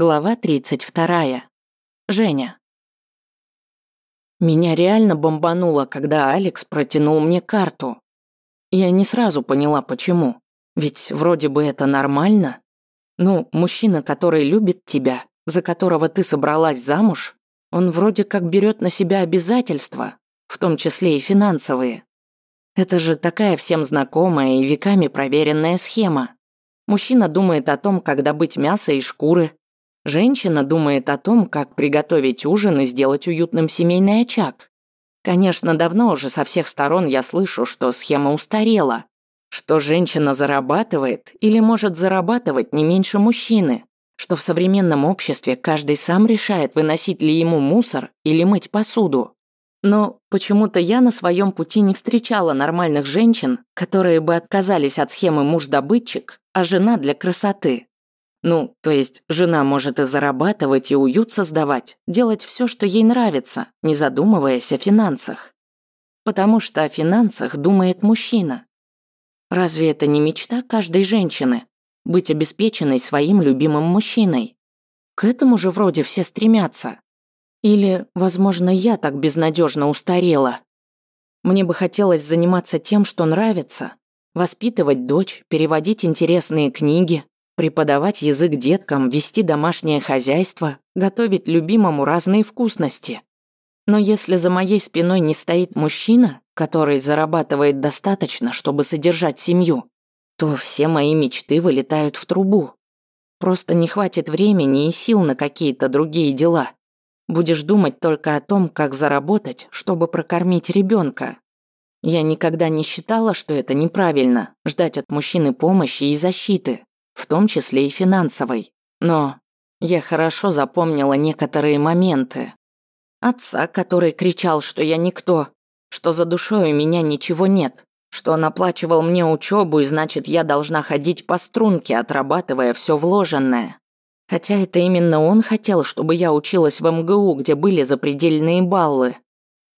Глава 32. Женя. Меня реально бомбануло, когда Алекс протянул мне карту. Я не сразу поняла, почему. Ведь вроде бы это нормально. Ну, мужчина, который любит тебя, за которого ты собралась замуж, он вроде как берет на себя обязательства, в том числе и финансовые. Это же такая всем знакомая и веками проверенная схема. Мужчина думает о том, как добыть мясо и шкуры, Женщина думает о том, как приготовить ужин и сделать уютным семейный очаг. Конечно, давно уже со всех сторон я слышу, что схема устарела, что женщина зарабатывает или может зарабатывать не меньше мужчины, что в современном обществе каждый сам решает, выносить ли ему мусор или мыть посуду. Но почему-то я на своем пути не встречала нормальных женщин, которые бы отказались от схемы муж-добытчик, а жена для красоты. Ну, то есть жена может и зарабатывать, и уют создавать, делать все, что ей нравится, не задумываясь о финансах. Потому что о финансах думает мужчина. Разве это не мечта каждой женщины? Быть обеспеченной своим любимым мужчиной? К этому же вроде все стремятся. Или, возможно, я так безнадежно устарела. Мне бы хотелось заниматься тем, что нравится. Воспитывать дочь, переводить интересные книги, преподавать язык деткам, вести домашнее хозяйство, готовить любимому разные вкусности. Но если за моей спиной не стоит мужчина, который зарабатывает достаточно, чтобы содержать семью, то все мои мечты вылетают в трубу. Просто не хватит времени и сил на какие-то другие дела. Будешь думать только о том, как заработать, чтобы прокормить ребенка. Я никогда не считала, что это неправильно – ждать от мужчины помощи и защиты в том числе и финансовой. Но я хорошо запомнила некоторые моменты. Отца, который кричал, что я никто, что за душой у меня ничего нет, что он оплачивал мне учебу и значит я должна ходить по струнке, отрабатывая все вложенное. Хотя это именно он хотел, чтобы я училась в МГУ, где были запредельные баллы.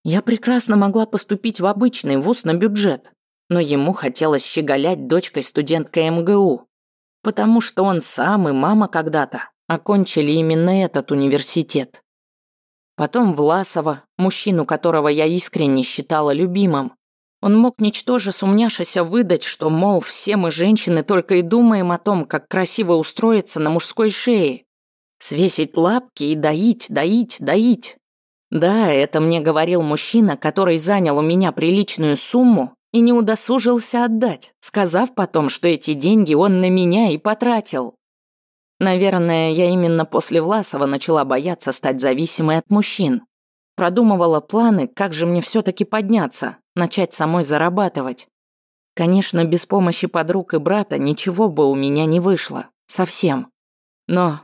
Я прекрасно могла поступить в обычный вуз на бюджет, но ему хотелось щеголять дочкой студенткой МГУ потому что он сам и мама когда-то окончили именно этот университет. Потом Власова, мужчину, которого я искренне считала любимым. Он мог ничтоже сумняшися выдать, что, мол, все мы женщины только и думаем о том, как красиво устроиться на мужской шее. Свесить лапки и доить, доить, доить. Да, это мне говорил мужчина, который занял у меня приличную сумму и не удосужился отдать, сказав потом, что эти деньги он на меня и потратил. Наверное, я именно после Власова начала бояться стать зависимой от мужчин. Продумывала планы, как же мне все таки подняться, начать самой зарабатывать. Конечно, без помощи подруг и брата ничего бы у меня не вышло. Совсем. Но,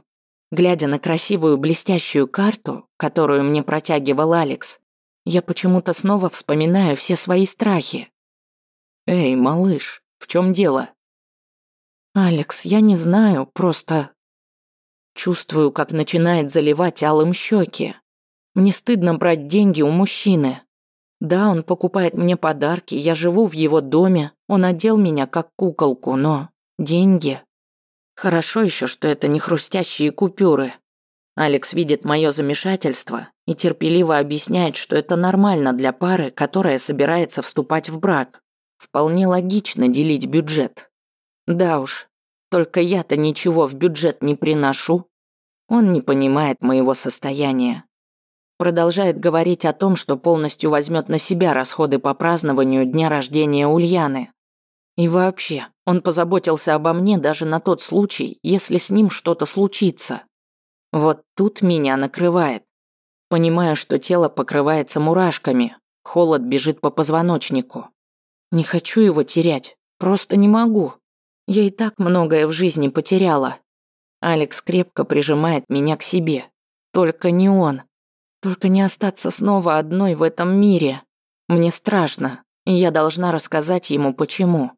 глядя на красивую блестящую карту, которую мне протягивал Алекс, я почему-то снова вспоминаю все свои страхи. «Эй, малыш, в чем дело?» «Алекс, я не знаю, просто...» Чувствую, как начинает заливать алым щеки. Мне стыдно брать деньги у мужчины. Да, он покупает мне подарки, я живу в его доме, он одел меня как куколку, но... Деньги... Хорошо еще, что это не хрустящие купюры. Алекс видит мое замешательство и терпеливо объясняет, что это нормально для пары, которая собирается вступать в брак. Вполне логично делить бюджет. Да уж, только я-то ничего в бюджет не приношу. Он не понимает моего состояния. Продолжает говорить о том, что полностью возьмет на себя расходы по празднованию дня рождения Ульяны. И вообще, он позаботился обо мне даже на тот случай, если с ним что-то случится. Вот тут меня накрывает. Понимаю, что тело покрывается мурашками, холод бежит по позвоночнику. Не хочу его терять. Просто не могу. Я и так многое в жизни потеряла. Алекс крепко прижимает меня к себе. Только не он. Только не остаться снова одной в этом мире. Мне страшно, и я должна рассказать ему почему.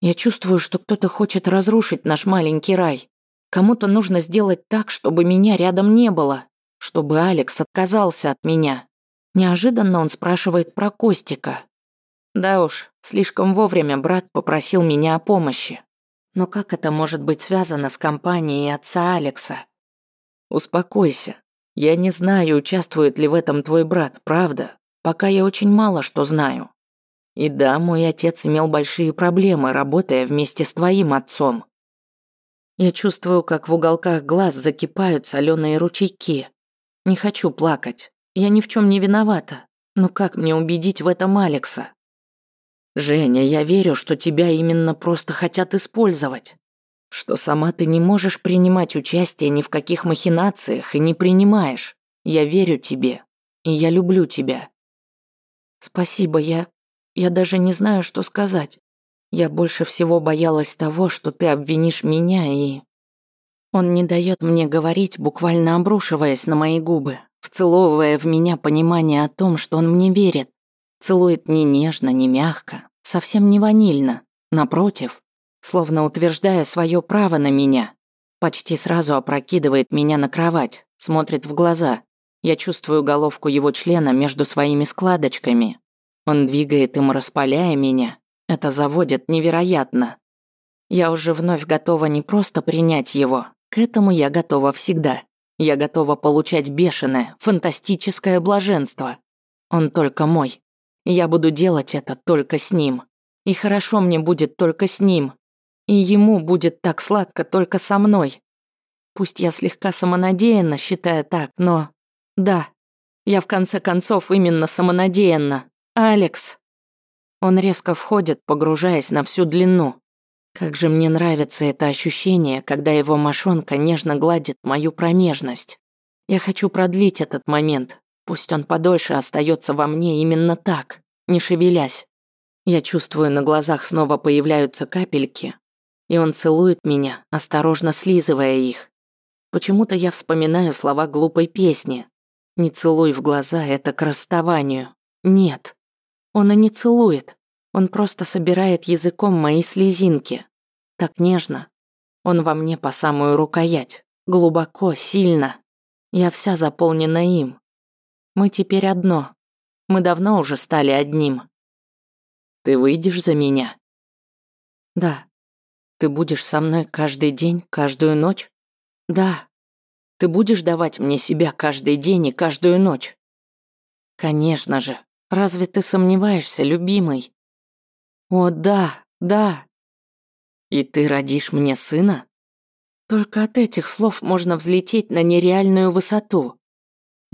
Я чувствую, что кто-то хочет разрушить наш маленький рай. Кому-то нужно сделать так, чтобы меня рядом не было, чтобы Алекс отказался от меня. Неожиданно он спрашивает про Костика. Да уж, слишком вовремя брат попросил меня о помощи. Но как это может быть связано с компанией отца Алекса? Успокойся. Я не знаю, участвует ли в этом твой брат, правда. Пока я очень мало что знаю. И да, мой отец имел большие проблемы, работая вместе с твоим отцом. Я чувствую, как в уголках глаз закипают соленые ручейки. Не хочу плакать. Я ни в чем не виновата. Но как мне убедить в этом Алекса? Женя, я верю, что тебя именно просто хотят использовать. Что сама ты не можешь принимать участие ни в каких махинациях и не принимаешь. Я верю тебе. И я люблю тебя. Спасибо, я... Я даже не знаю, что сказать. Я больше всего боялась того, что ты обвинишь меня и... Он не дает мне говорить, буквально обрушиваясь на мои губы, вцеловывая в меня понимание о том, что он мне верит. Целует не нежно, не мягко, совсем не ванильно. Напротив, словно утверждая свое право на меня. Почти сразу опрокидывает меня на кровать, смотрит в глаза. Я чувствую головку его члена между своими складочками. Он двигает им, распаляя меня. Это заводит невероятно. Я уже вновь готова не просто принять его. К этому я готова всегда. Я готова получать бешеное, фантастическое блаженство. Он только мой. Я буду делать это только с ним. И хорошо мне будет только с ним. И ему будет так сладко только со мной. Пусть я слегка самонадеянна, считая так, но... Да, я в конце концов именно самонадеянна. Алекс. Он резко входит, погружаясь на всю длину. Как же мне нравится это ощущение, когда его мошонка нежно гладит мою промежность. Я хочу продлить этот момент. Пусть он подольше остается во мне именно так, не шевелясь. Я чувствую, на глазах снова появляются капельки, и он целует меня, осторожно слизывая их. Почему-то я вспоминаю слова глупой песни. «Не целуй в глаза, это к расставанию». Нет. Он и не целует. Он просто собирает языком мои слезинки. Так нежно. Он во мне по самую рукоять. Глубоко, сильно. Я вся заполнена им. Мы теперь одно. Мы давно уже стали одним. Ты выйдешь за меня? Да. Ты будешь со мной каждый день, каждую ночь? Да. Ты будешь давать мне себя каждый день и каждую ночь? Конечно же. Разве ты сомневаешься, любимый? О, да, да. И ты родишь мне сына? Только от этих слов можно взлететь на нереальную высоту.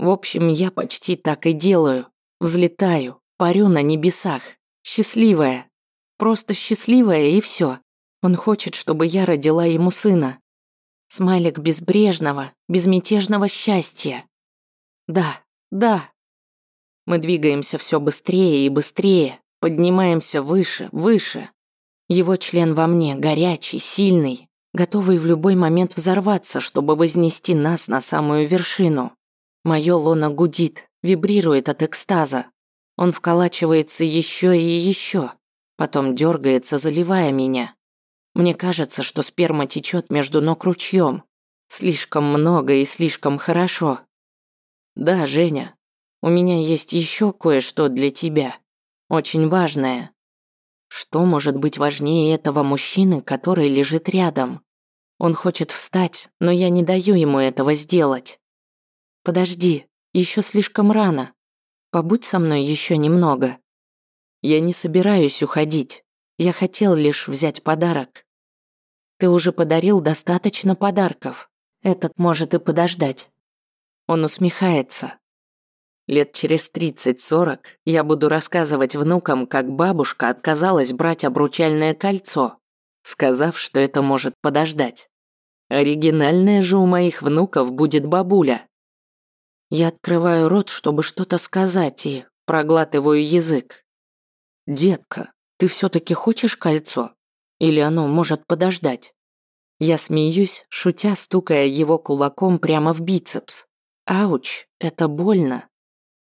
В общем, я почти так и делаю. Взлетаю, парю на небесах. Счастливая. Просто счастливая и все. Он хочет, чтобы я родила ему сына. Смайлик безбрежного, безмятежного счастья. Да, да, мы двигаемся все быстрее и быстрее, поднимаемся выше, выше. Его член во мне, горячий, сильный, готовый в любой момент взорваться, чтобы вознести нас на самую вершину. Мое лоно гудит, вибрирует от экстаза. Он вколачивается еще и еще, потом дергается, заливая меня. Мне кажется, что сперма течет между ног ручьем. Слишком много и слишком хорошо. Да, Женя, у меня есть еще кое-что для тебя. Очень важное. Что может быть важнее этого мужчины, который лежит рядом? Он хочет встать, но я не даю ему этого сделать. Подожди, еще слишком рано. Побудь со мной еще немного. Я не собираюсь уходить. Я хотел лишь взять подарок. Ты уже подарил достаточно подарков. Этот может и подождать. Он усмехается. Лет через 30-40 я буду рассказывать внукам, как бабушка отказалась брать обручальное кольцо, сказав, что это может подождать. Оригинальная же у моих внуков будет бабуля. Я открываю рот, чтобы что-то сказать, и проглатываю язык. «Детка, ты все-таки хочешь кольцо? Или оно может подождать?» Я смеюсь, шутя, стукая его кулаком прямо в бицепс. Ауч, это больно.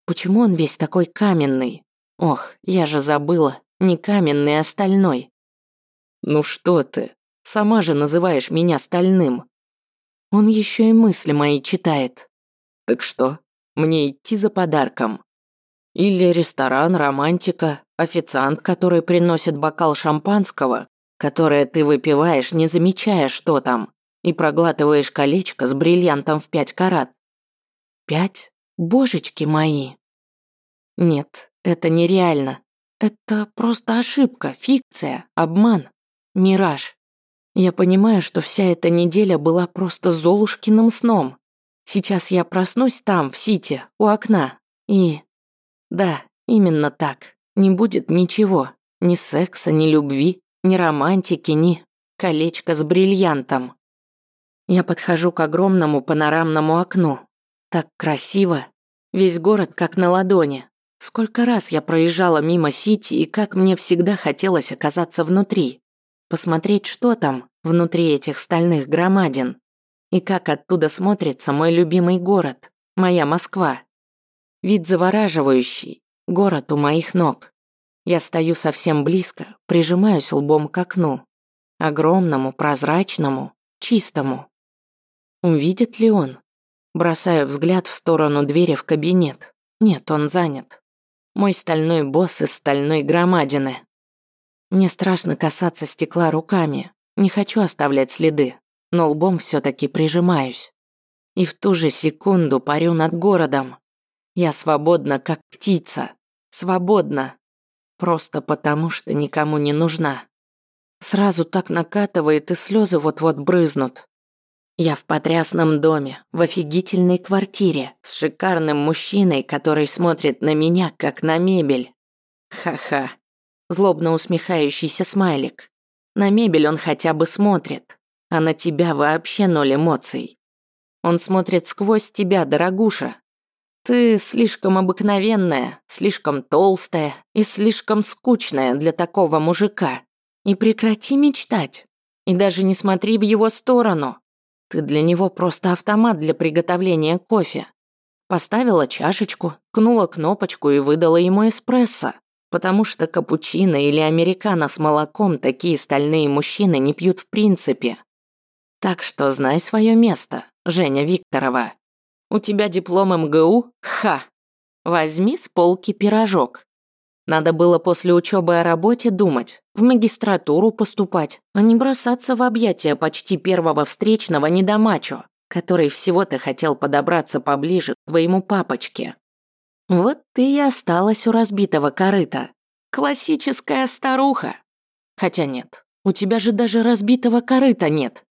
Почему он весь такой каменный? Ох, я же забыла, не каменный, а стальной. Ну что ты, сама же называешь меня стальным. Он еще и мысли мои читает. Так что, мне идти за подарком? Или ресторан, романтика, официант, который приносит бокал шампанского, которое ты выпиваешь, не замечая, что там, и проглатываешь колечко с бриллиантом в пять карат. Пять? Божечки мои. Нет, это нереально. Это просто ошибка, фикция, обман, мираж. Я понимаю, что вся эта неделя была просто Золушкиным сном. Сейчас я проснусь там, в Сити, у окна, и... Да, именно так. Не будет ничего. Ни секса, ни любви, ни романтики, ни колечко с бриллиантом. Я подхожу к огромному панорамному окну. Так красиво. Весь город как на ладони. Сколько раз я проезжала мимо Сити, и как мне всегда хотелось оказаться внутри посмотреть, что там внутри этих стальных громадин, и как оттуда смотрится мой любимый город, моя Москва. Вид завораживающий, город у моих ног. Я стою совсем близко, прижимаюсь лбом к окну, огромному, прозрачному, чистому. Увидит ли он? Бросаю взгляд в сторону двери в кабинет. Нет, он занят. Мой стальной босс из стальной громадины. Мне страшно касаться стекла руками, не хочу оставлять следы, но лбом все таки прижимаюсь. И в ту же секунду парю над городом. Я свободна, как птица. Свободна. Просто потому, что никому не нужна. Сразу так накатывает, и слезы вот-вот брызнут. Я в потрясном доме, в офигительной квартире, с шикарным мужчиной, который смотрит на меня, как на мебель. Ха-ха злобно усмехающийся смайлик. На мебель он хотя бы смотрит, а на тебя вообще ноль эмоций. Он смотрит сквозь тебя, дорогуша. Ты слишком обыкновенная, слишком толстая и слишком скучная для такого мужика. И прекрати мечтать. И даже не смотри в его сторону. Ты для него просто автомат для приготовления кофе. Поставила чашечку, кнула кнопочку и выдала ему эспрессо потому что капучино или американо с молоком такие стальные мужчины не пьют в принципе. Так что знай свое место, Женя Викторова. У тебя диплом МГУ? Ха! Возьми с полки пирожок. Надо было после учебы о работе думать, в магистратуру поступать, а не бросаться в объятия почти первого встречного недомачо, который всего-то хотел подобраться поближе к твоему папочке. Вот ты и осталась у разбитого корыта. Классическая старуха. Хотя нет, у тебя же даже разбитого корыта нет.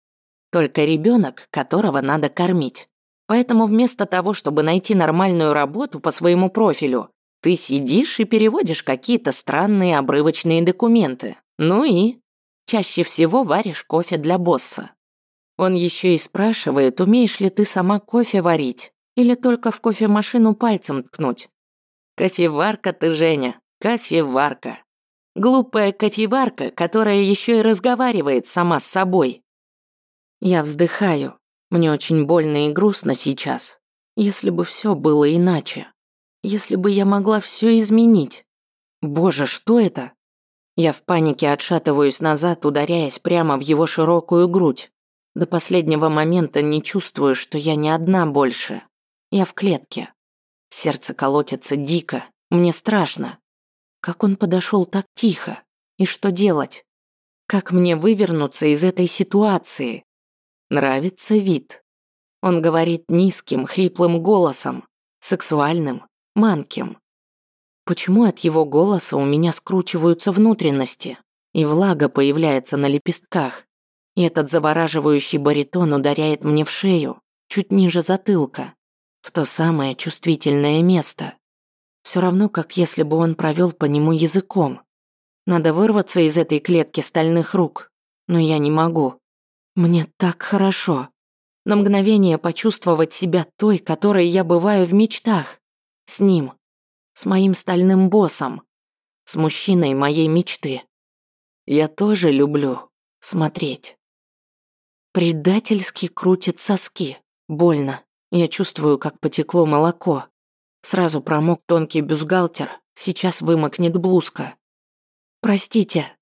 Только ребенок, которого надо кормить. Поэтому вместо того, чтобы найти нормальную работу по своему профилю, ты сидишь и переводишь какие-то странные обрывочные документы. Ну и чаще всего варишь кофе для босса. Он еще и спрашивает, умеешь ли ты сама кофе варить. Или только в кофемашину пальцем ткнуть? Кофеварка ты, Женя, кофеварка. Глупая кофеварка, которая еще и разговаривает сама с собой. Я вздыхаю. Мне очень больно и грустно сейчас. Если бы все было иначе. Если бы я могла все изменить. Боже, что это? Я в панике отшатываюсь назад, ударяясь прямо в его широкую грудь. До последнего момента не чувствую, что я не одна больше. Я в клетке. Сердце колотится дико, мне страшно. Как он подошел так тихо? И что делать? Как мне вывернуться из этой ситуации? Нравится вид. Он говорит низким, хриплым голосом, сексуальным, манким. Почему от его голоса у меня скручиваются внутренности, и влага появляется на лепестках, и этот завораживающий баритон ударяет мне в шею, чуть ниже затылка в то самое чувствительное место. Все равно, как если бы он провел по нему языком. Надо вырваться из этой клетки стальных рук, но я не могу. Мне так хорошо. На мгновение почувствовать себя той, которой я бываю в мечтах. С ним. С моим стальным боссом. С мужчиной моей мечты. Я тоже люблю смотреть. Предательски крутит соски. Больно. Я чувствую, как потекло молоко. Сразу промок тонкий бюстгальтер, сейчас вымокнет блузка. Простите.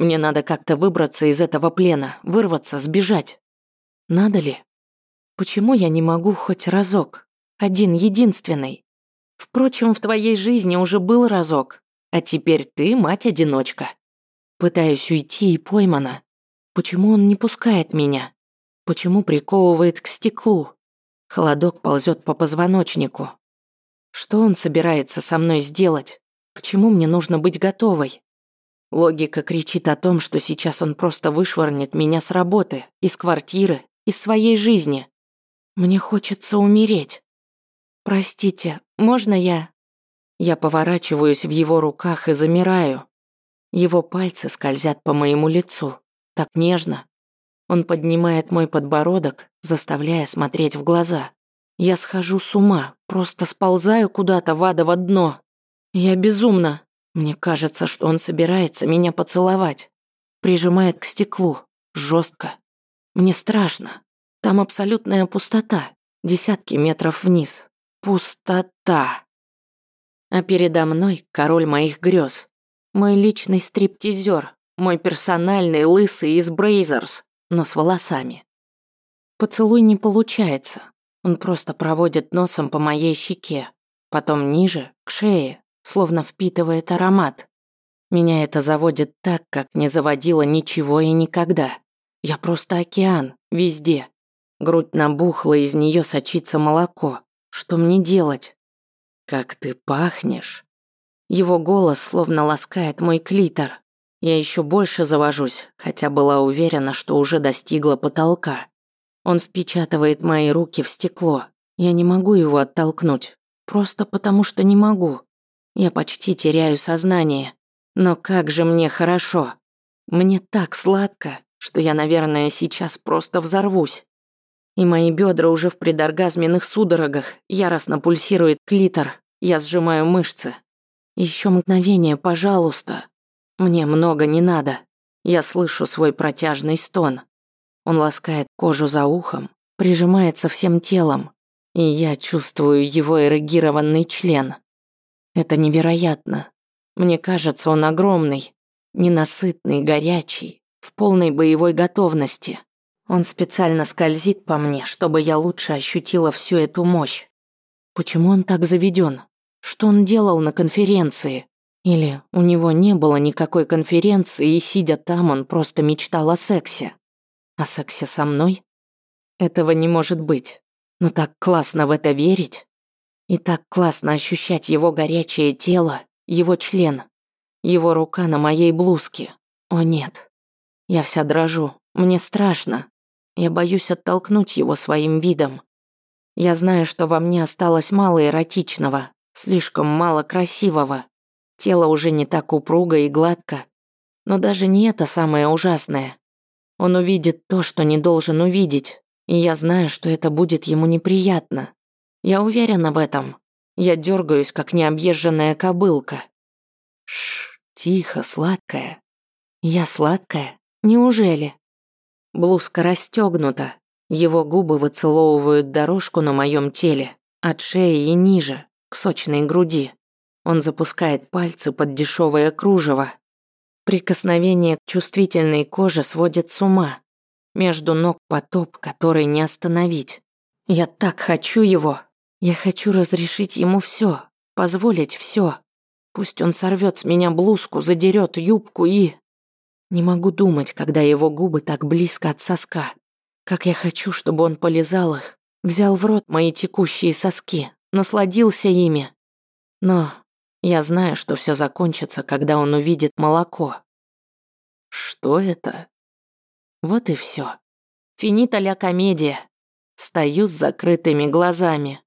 Мне надо как-то выбраться из этого плена, вырваться, сбежать. Надо ли? Почему я не могу хоть разок? Один, единственный. Впрочем, в твоей жизни уже был разок, а теперь ты мать-одиночка. Пытаюсь уйти и поймана. Почему он не пускает меня? Почему приковывает к стеклу? Холодок ползет по позвоночнику. Что он собирается со мной сделать? К чему мне нужно быть готовой? Логика кричит о том, что сейчас он просто вышвырнет меня с работы, из квартиры, из своей жизни. Мне хочется умереть. Простите, можно я? Я поворачиваюсь в его руках и замираю. Его пальцы скользят по моему лицу. Так нежно. Он поднимает мой подбородок, заставляя смотреть в глаза. Я схожу с ума, просто сползаю куда-то в адово дно. Я безумна. Мне кажется, что он собирается меня поцеловать. Прижимает к стеклу. жестко. Мне страшно. Там абсолютная пустота. Десятки метров вниз. Пустота. А передо мной король моих грез. Мой личный стриптизер. Мой персональный лысый из Брейзерс, но с волосами. Поцелуй не получается. Он просто проводит носом по моей щеке. Потом ниже, к шее, словно впитывает аромат. Меня это заводит так, как не заводило ничего и никогда. Я просто океан, везде. Грудь набухла, из нее сочится молоко. Что мне делать? Как ты пахнешь. Его голос словно ласкает мой клитор. Я еще больше завожусь, хотя была уверена, что уже достигла потолка. Он впечатывает мои руки в стекло. Я не могу его оттолкнуть. Просто потому что не могу. Я почти теряю сознание. Но как же мне хорошо. Мне так сладко, что я, наверное, сейчас просто взорвусь и мои бедра уже в предоргазменных судорогах, яростно пульсирует клитор, я сжимаю мышцы. Еще мгновение, пожалуйста. Мне много не надо. Я слышу свой протяжный стон. Он ласкает кожу за ухом, прижимается всем телом, и я чувствую его эрегированный член. Это невероятно. Мне кажется, он огромный, ненасытный, горячий, в полной боевой готовности. Он специально скользит по мне, чтобы я лучше ощутила всю эту мощь. Почему он так заведен? Что он делал на конференции? Или у него не было никакой конференции, и сидя там, он просто мечтал о сексе? О сексе со мной? Этого не может быть. Но так классно в это верить. И так классно ощущать его горячее тело, его член, его рука на моей блузке. О нет. Я вся дрожу. Мне страшно. Я боюсь оттолкнуть его своим видом. Я знаю, что во мне осталось мало эротичного, слишком мало красивого. Тело уже не так упруго и гладко. Но даже не это самое ужасное. Он увидит то, что не должен увидеть, и я знаю, что это будет ему неприятно. Я уверена в этом. Я дергаюсь, как необъезженная кобылка. Шш, тихо, сладкая. Я сладкая? Неужели? Блузка расстегнута. Его губы выцеловывают дорожку на моем теле, от шеи и ниже, к сочной груди. Он запускает пальцы под дешевое кружево. Прикосновение к чувствительной коже сводит с ума. Между ног потоп, который не остановить. Я так хочу его. Я хочу разрешить ему все, позволить все. Пусть он сорвет с меня блузку, задерет юбку и... Не могу думать, когда его губы так близко от соска. Как я хочу, чтобы он полизал их, взял в рот мои текущие соски, насладился ими. Но я знаю, что все закончится, когда он увидит молоко. Что это? Вот и все. Финита ля комедия. Стою с закрытыми глазами.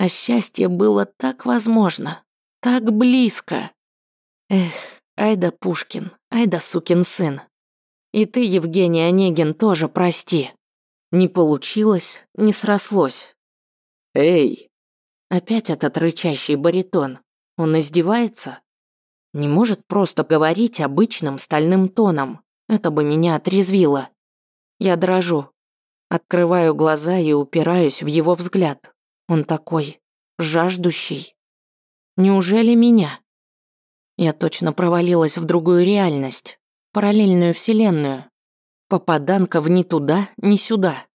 А счастье было так возможно, так близко. Эх, Айда Пушкин, айда сукин сын. И ты, Евгений Онегин, тоже прости. Не получилось, не срослось. Эй! Опять этот рычащий баритон. Он издевается? Не может просто говорить обычным стальным тоном. Это бы меня отрезвило. Я дрожу. Открываю глаза и упираюсь в его взгляд. Он такой жаждущий. Неужели меня? Я точно провалилась в другую реальность, параллельную вселенную. Попаданка в ни туда, ни сюда.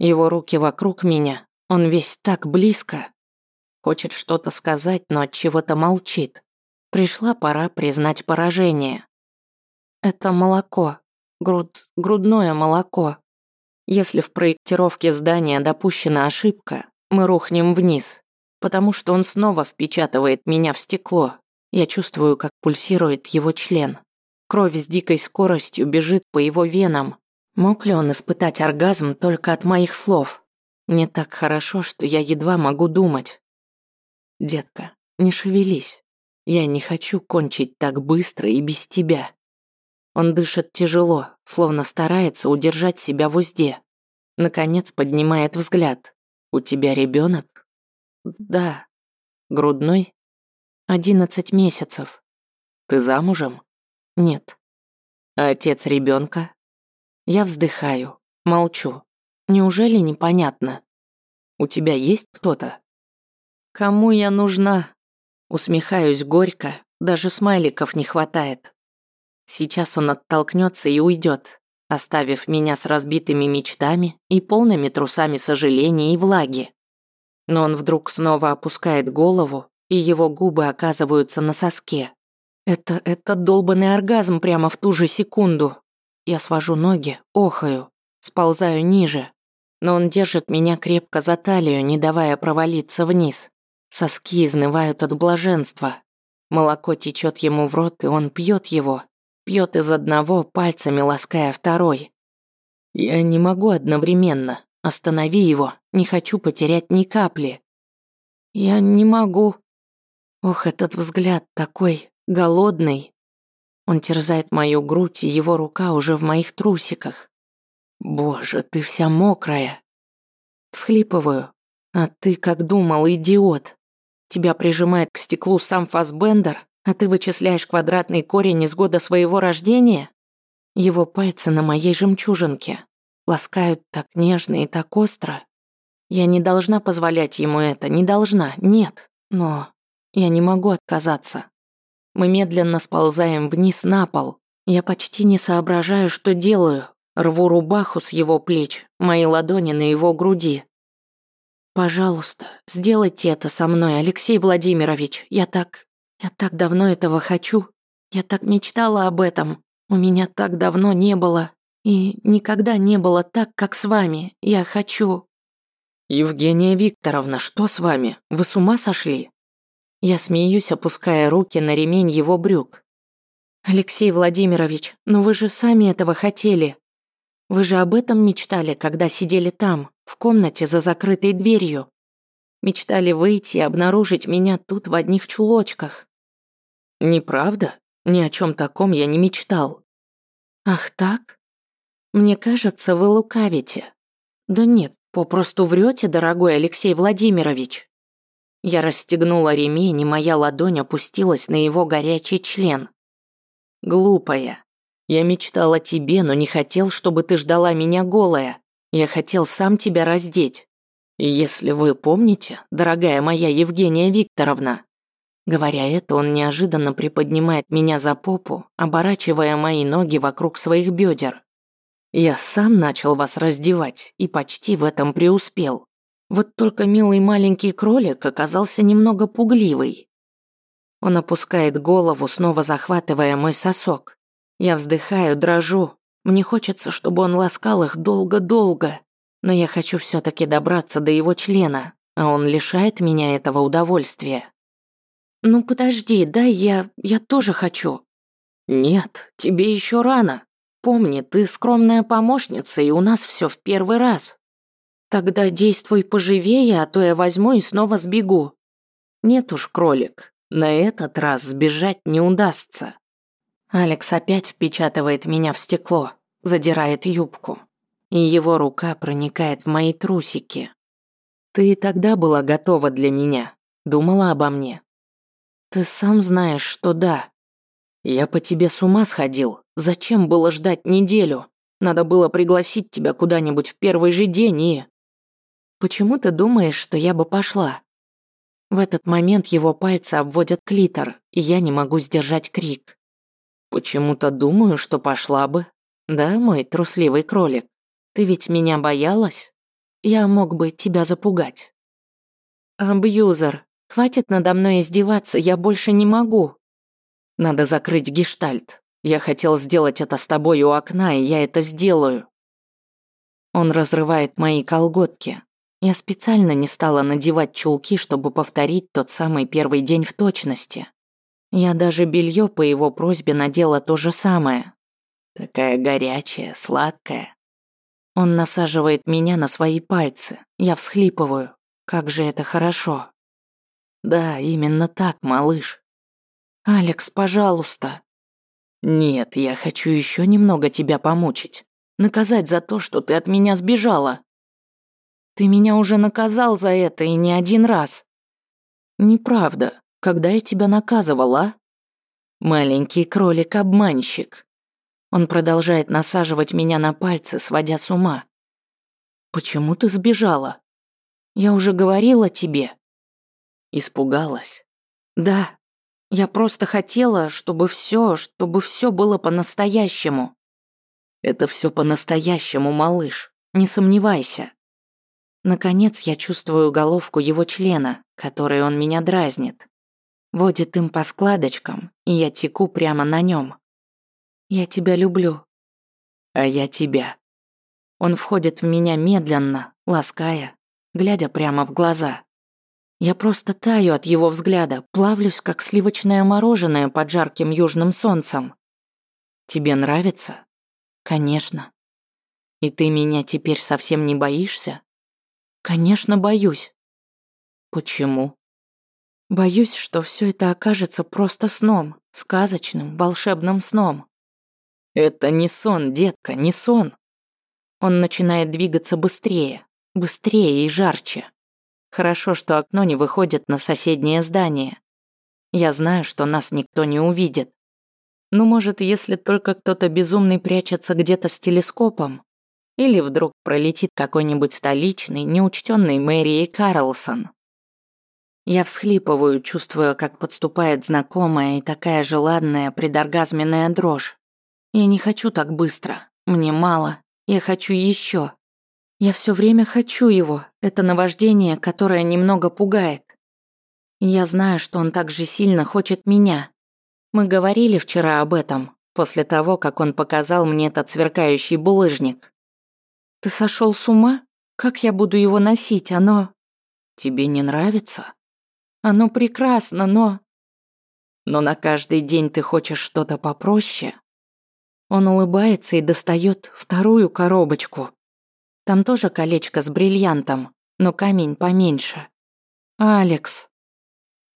Его руки вокруг меня, он весь так близко. Хочет что-то сказать, но от чего-то молчит. Пришла пора признать поражение. Это молоко, груд, грудное молоко. Если в проектировке здания допущена ошибка, мы рухнем вниз, потому что он снова впечатывает меня в стекло. Я чувствую, как пульсирует его член. Кровь с дикой скоростью бежит по его венам. Мог ли он испытать оргазм только от моих слов? Мне так хорошо, что я едва могу думать. Детка, не шевелись. Я не хочу кончить так быстро и без тебя. Он дышит тяжело, словно старается удержать себя в узде. Наконец поднимает взгляд. «У тебя ребенок? «Да». «Грудной?» «Одиннадцать месяцев». «Ты замужем?» «Нет». «А отец ребенка? Я вздыхаю, молчу. Неужели непонятно? «У тебя есть кто-то?» «Кому я нужна?» Усмехаюсь горько, даже смайликов не хватает. Сейчас он оттолкнется и уйдет, оставив меня с разбитыми мечтами и полными трусами сожаления и влаги. Но он вдруг снова опускает голову, и его губы оказываются на соске. Это, это долбанный оргазм прямо в ту же секунду. Я свожу ноги, охаю, сползаю ниже. Но он держит меня крепко за талию, не давая провалиться вниз. Соски изнывают от блаженства. Молоко течет ему в рот, и он пьет его, Пьет из одного, пальцами лаская второй. Я не могу одновременно. Останови его, не хочу потерять ни капли. Я не могу. Ох, этот взгляд такой голодный. Он терзает мою грудь, и его рука уже в моих трусиках. Боже, ты вся мокрая. Всхлипываю. А ты как думал, идиот. Тебя прижимает к стеклу сам Фасбендер, а ты вычисляешь квадратный корень из года своего рождения? Его пальцы на моей жемчужинке. Ласкают так нежно и так остро. Я не должна позволять ему это, не должна, нет. Но я не могу отказаться. Мы медленно сползаем вниз на пол. Я почти не соображаю, что делаю. Рву рубаху с его плеч, мои ладони на его груди. «Пожалуйста, сделайте это со мной, Алексей Владимирович. Я так... Я так давно этого хочу. Я так мечтала об этом. У меня так давно не было. И никогда не было так, как с вами. Я хочу. Евгения Викторовна, что с вами? Вы с ума сошли? Я смеюсь, опуская руки на ремень его брюк. Алексей Владимирович, ну вы же сами этого хотели. Вы же об этом мечтали, когда сидели там, в комнате за закрытой дверью. Мечтали выйти и обнаружить меня тут в одних чулочках. Неправда? Ни о чем таком я не мечтал. Ах так? Мне кажется, вы лукавите. Да нет, попросту врете, дорогой Алексей Владимирович. Я расстегнула ремень, и моя ладонь опустилась на его горячий член. Глупая. Я мечтал о тебе, но не хотел, чтобы ты ждала меня голая. Я хотел сам тебя раздеть. «Если вы помните, дорогая моя Евгения Викторовна...» Говоря это, он неожиданно приподнимает меня за попу, оборачивая мои ноги вокруг своих бедер. Я сам начал вас раздевать и почти в этом преуспел. Вот только милый маленький кролик оказался немного пугливый. Он опускает голову, снова захватывая мой сосок. Я вздыхаю, дрожу. Мне хочется, чтобы он ласкал их долго-долго но я хочу все таки добраться до его члена, а он лишает меня этого удовольствия. Ну подожди, дай я... я тоже хочу. Нет, тебе еще рано. Помни, ты скромная помощница, и у нас все в первый раз. Тогда действуй поживее, а то я возьму и снова сбегу. Нет уж, кролик, на этот раз сбежать не удастся. Алекс опять впечатывает меня в стекло, задирает юбку и его рука проникает в мои трусики. Ты тогда была готова для меня, думала обо мне. Ты сам знаешь, что да. Я по тебе с ума сходил. Зачем было ждать неделю? Надо было пригласить тебя куда-нибудь в первый же день и... Почему ты думаешь, что я бы пошла? В этот момент его пальцы обводят клитор, и я не могу сдержать крик. Почему-то думаю, что пошла бы. Да, мой трусливый кролик? Ты ведь меня боялась? Я мог бы тебя запугать. Абьюзер, хватит надо мной издеваться, я больше не могу. Надо закрыть гештальт. Я хотел сделать это с тобой у окна, и я это сделаю. Он разрывает мои колготки. Я специально не стала надевать чулки, чтобы повторить тот самый первый день в точности. Я даже белье по его просьбе надела то же самое. Такая горячая, сладкая. Он насаживает меня на свои пальцы. Я всхлипываю. Как же это хорошо. Да, именно так, малыш. Алекс, пожалуйста. Нет, я хочу еще немного тебя помучить. Наказать за то, что ты от меня сбежала. Ты меня уже наказал за это и не один раз. Неправда. Когда я тебя наказывала? а? Маленький кролик-обманщик. Он продолжает насаживать меня на пальцы, сводя с ума. Почему ты сбежала? Я уже говорила тебе. Испугалась. Да. Я просто хотела, чтобы все, чтобы все было по-настоящему. Это все по-настоящему, малыш. Не сомневайся. Наконец я чувствую головку его члена, которой он меня дразнит. Водит им по складочкам, и я теку прямо на нем. Я тебя люблю. А я тебя. Он входит в меня медленно, лаская, глядя прямо в глаза. Я просто таю от его взгляда, плавлюсь, как сливочное мороженое под жарким южным солнцем. Тебе нравится? Конечно. И ты меня теперь совсем не боишься? Конечно, боюсь. Почему? Боюсь, что все это окажется просто сном, сказочным, волшебным сном. Это не сон, детка, не сон. Он начинает двигаться быстрее, быстрее и жарче. Хорошо, что окно не выходит на соседнее здание. Я знаю, что нас никто не увидит. Ну, может, если только кто-то безумный прячется где-то с телескопом. Или вдруг пролетит какой-нибудь столичный, неучтенный Мэри Карлсон. Я всхлипываю, чувствуя, как подступает знакомая и такая желанная предоргазменная дрожь. Я не хочу так быстро. Мне мало. Я хочу еще. Я все время хочу его. Это наваждение, которое немного пугает. Я знаю, что он так же сильно хочет меня. Мы говорили вчера об этом, после того, как он показал мне этот сверкающий булыжник. Ты сошел с ума? Как я буду его носить? Оно... Тебе не нравится? Оно прекрасно, но... Но на каждый день ты хочешь что-то попроще? Он улыбается и достает вторую коробочку. Там тоже колечко с бриллиантом, но камень поменьше. Алекс,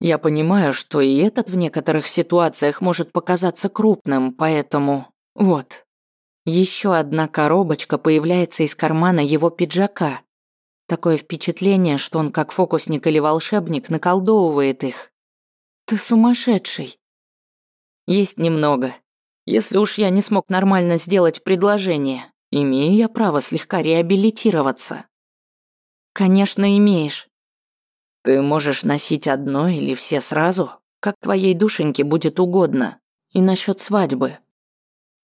я понимаю, что и этот в некоторых ситуациях может показаться крупным, поэтому... Вот. Еще одна коробочка появляется из кармана его пиджака. Такое впечатление, что он как фокусник или волшебник наколдовывает их. Ты сумасшедший. Есть немного. Если уж я не смог нормально сделать предложение, имею я право слегка реабилитироваться. Конечно, имеешь. Ты можешь носить одно или все сразу, как твоей душеньке будет угодно. И насчет свадьбы.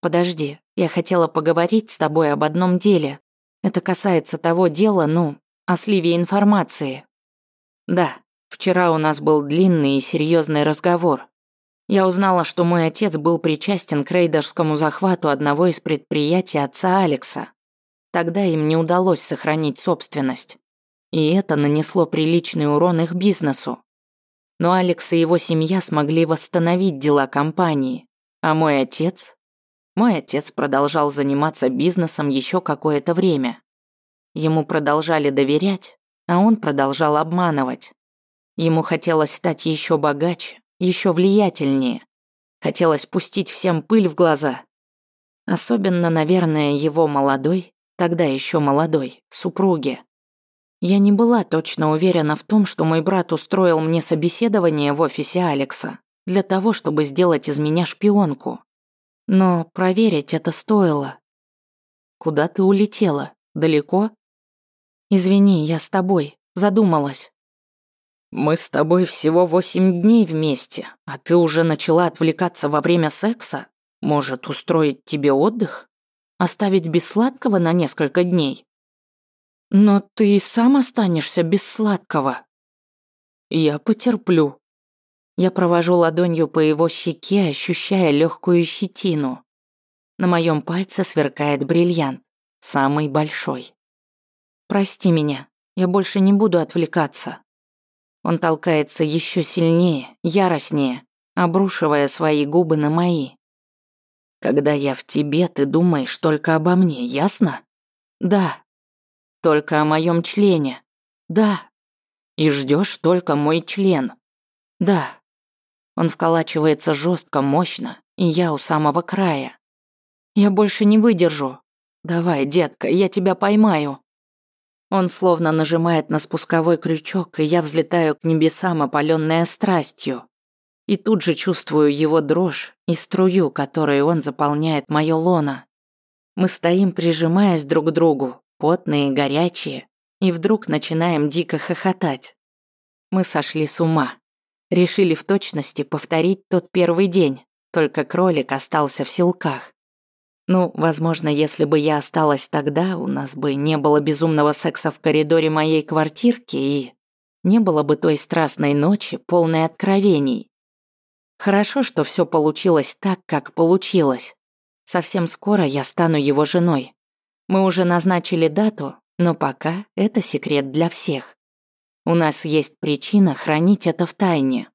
Подожди, я хотела поговорить с тобой об одном деле. Это касается того дела, ну, о сливе информации. Да, вчера у нас был длинный и серьезный разговор. Я узнала, что мой отец был причастен к рейдерскому захвату одного из предприятий отца Алекса. Тогда им не удалось сохранить собственность и это нанесло приличный урон их бизнесу. Но Алекс и его семья смогли восстановить дела компании, а мой отец? Мой отец продолжал заниматься бизнесом еще какое-то время. Ему продолжали доверять, а он продолжал обманывать. Ему хотелось стать еще богаче, еще влиятельнее. Хотелось пустить всем пыль в глаза. Особенно, наверное, его молодой, тогда еще молодой, супруге. Я не была точно уверена в том, что мой брат устроил мне собеседование в офисе Алекса для того, чтобы сделать из меня шпионку. Но проверить это стоило. Куда ты улетела? Далеко? Извини, я с тобой. Задумалась. Мы с тобой всего восемь дней вместе, а ты уже начала отвлекаться во время секса? Может, устроить тебе отдых? Оставить без сладкого на несколько дней? Но ты и сам останешься без сладкого. Я потерплю. Я провожу ладонью по его щеке, ощущая легкую щетину. На моем пальце сверкает бриллиант, самый большой, прости меня. Я больше не буду отвлекаться. Он толкается еще сильнее, яростнее, обрушивая свои губы на мои. Когда я в тебе, ты думаешь только обо мне, ясно? Да. Только о моем члене. Да. И ждешь только мой член. Да. Он вколачивается жестко, мощно, и я у самого края. Я больше не выдержу. Давай, детка, я тебя поймаю. Он словно нажимает на спусковой крючок, и я взлетаю к небесам, опаленная страстью. И тут же чувствую его дрожь и струю, которой он заполняет моё лоно. Мы стоим, прижимаясь друг к другу, потные горячие, и вдруг начинаем дико хохотать. Мы сошли с ума. Решили в точности повторить тот первый день, только кролик остался в селках. Ну, возможно, если бы я осталась тогда, у нас бы не было безумного секса в коридоре моей квартирки и не было бы той страстной ночи, полной откровений. Хорошо, что все получилось так, как получилось. Совсем скоро я стану его женой. Мы уже назначили дату, но пока это секрет для всех. У нас есть причина хранить это в тайне.